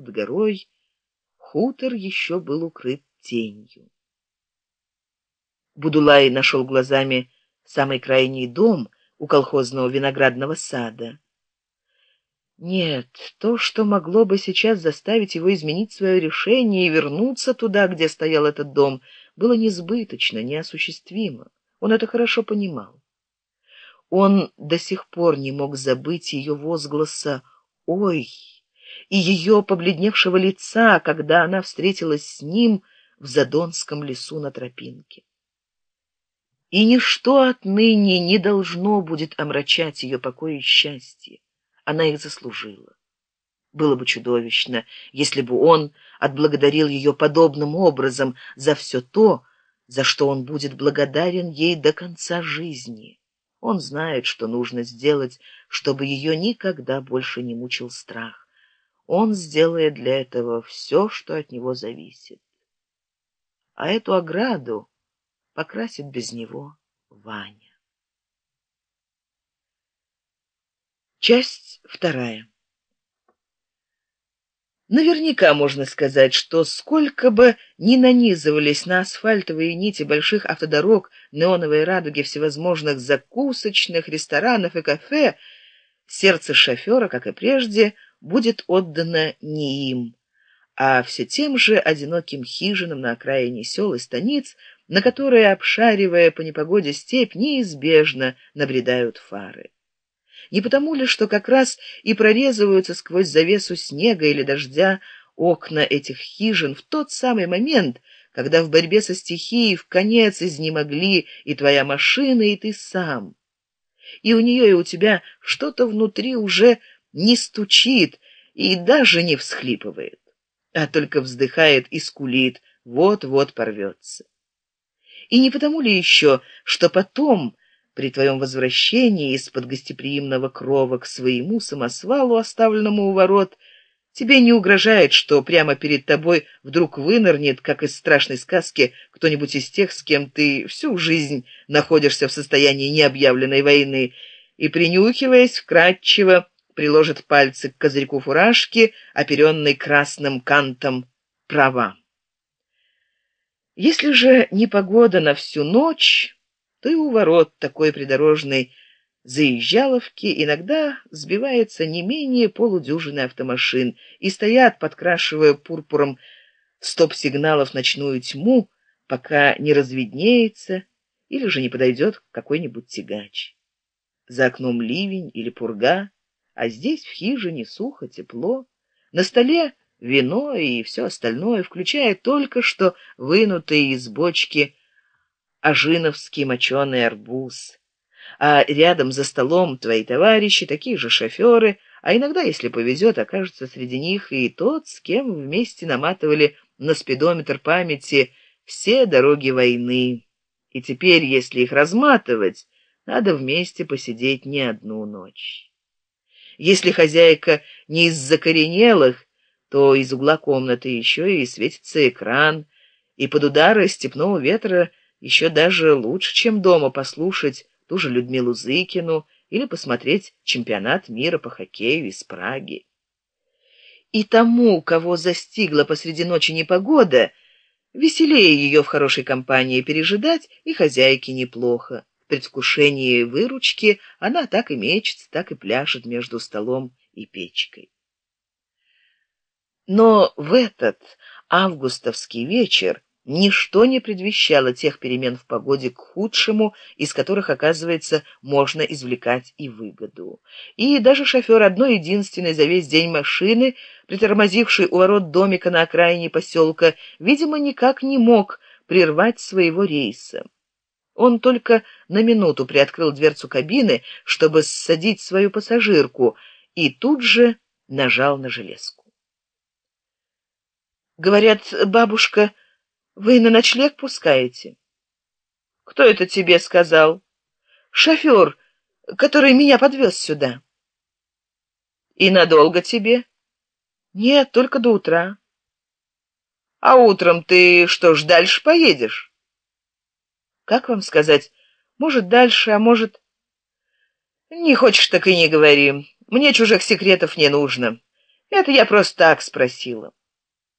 под горой хутор еще был укрыт тенью. Будулай нашел глазами самый крайний дом у колхозного виноградного сада. Нет, то, что могло бы сейчас заставить его изменить свое решение и вернуться туда, где стоял этот дом, было несбыточно, неосуществимо. Он это хорошо понимал. Он до сих пор не мог забыть ее возгласа «Ой!» И ее побледневшего лица, когда она встретилась с ним в Задонском лесу на тропинке. И ничто отныне не должно будет омрачать ее покой и счастье. Она их заслужила. Было бы чудовищно, если бы он отблагодарил ее подобным образом за все то, за что он будет благодарен ей до конца жизни. Он знает, что нужно сделать, чтобы ее никогда больше не мучил страх. Он сделает для этого все, что от него зависит. А эту ограду покрасит без него Ваня. Часть вторая. Наверняка можно сказать, что сколько бы ни нанизывались на асфальтовые нити больших автодорог неоновые радуги всевозможных закусочных, ресторанов и кафе, сердце шофера, как и прежде, будет отдано не им, а все тем же одиноким хижинам на окраине сел и станиц, на которые, обшаривая по непогоде степь, неизбежно набредают фары. Не потому ли, что как раз и прорезываются сквозь завесу снега или дождя окна этих хижин в тот самый момент, когда в борьбе со стихией в конец изнемогли и твоя машина, и ты сам. И у нее, и у тебя что-то внутри уже не стучит и даже не всхлипывает, а только вздыхает и скулит, вот-вот порвется. И не потому ли еще, что потом при твоем возвращении из-под гостеприимного крова к своему самосвалу, оставленному у ворот, тебе не угрожает, что прямо перед тобой вдруг вынырнет, как из страшной сказки, кто-нибудь из тех, с кем ты всю жизнь находишься в состоянии необъявленной войны, и, принюхиваясь вкратчиво, приложит пальцы к козырьку фуражки, оперенной красным кантом права. Если же не погода на всю ночь, то и у ворот такой придорожной заезжаловки иногда сбивается не менее полудюжины автомашин и стоят, подкрашивая пурпуром стоп-сигналов ночную тьму, пока не разведнеется или же не подойдет какой-нибудь тягач. За окном ливень или пурга, а здесь в хижине сухо, тепло, на столе вино и все остальное, включая только что вынутые из бочки ажиновский моченый арбуз. А рядом за столом твои товарищи, такие же шоферы, а иногда, если повезет, окажется среди них и тот, с кем вместе наматывали на спидометр памяти все дороги войны. И теперь, если их разматывать, надо вместе посидеть не одну ночь. Если хозяйка не из закоренелых, то из угла комнаты еще и светится экран, и под удары степного ветра еще даже лучше, чем дома послушать ту же Людмилу Зыкину или посмотреть чемпионат мира по хоккею из Праги. И тому, кого застигла посреди ночи непогода, веселее ее в хорошей компании пережидать, и хозяйке неплохо. Предвкушении выручки она так и мечется, так и пляшет между столом и печкой. Но в этот августовский вечер Ничто не предвещало тех перемен в погоде к худшему, из которых, оказывается, можно извлекать и выгоду. И даже шофер одной единственной за весь день машины, притормозивший у ворот домика на окраине поселка, видимо, никак не мог прервать своего рейса. Он только на минуту приоткрыл дверцу кабины, чтобы ссадить свою пассажирку, и тут же нажал на железку. Говорят, бабушка, вы на ночлег пускаете? Кто это тебе сказал? Шофер, который меня подвез сюда. И надолго тебе? Нет, только до утра. А утром ты что ж дальше поедешь? Как вам сказать? Может, дальше, а может... Не хочешь, так и не говори. Мне чужих секретов не нужно. это я просто так спросила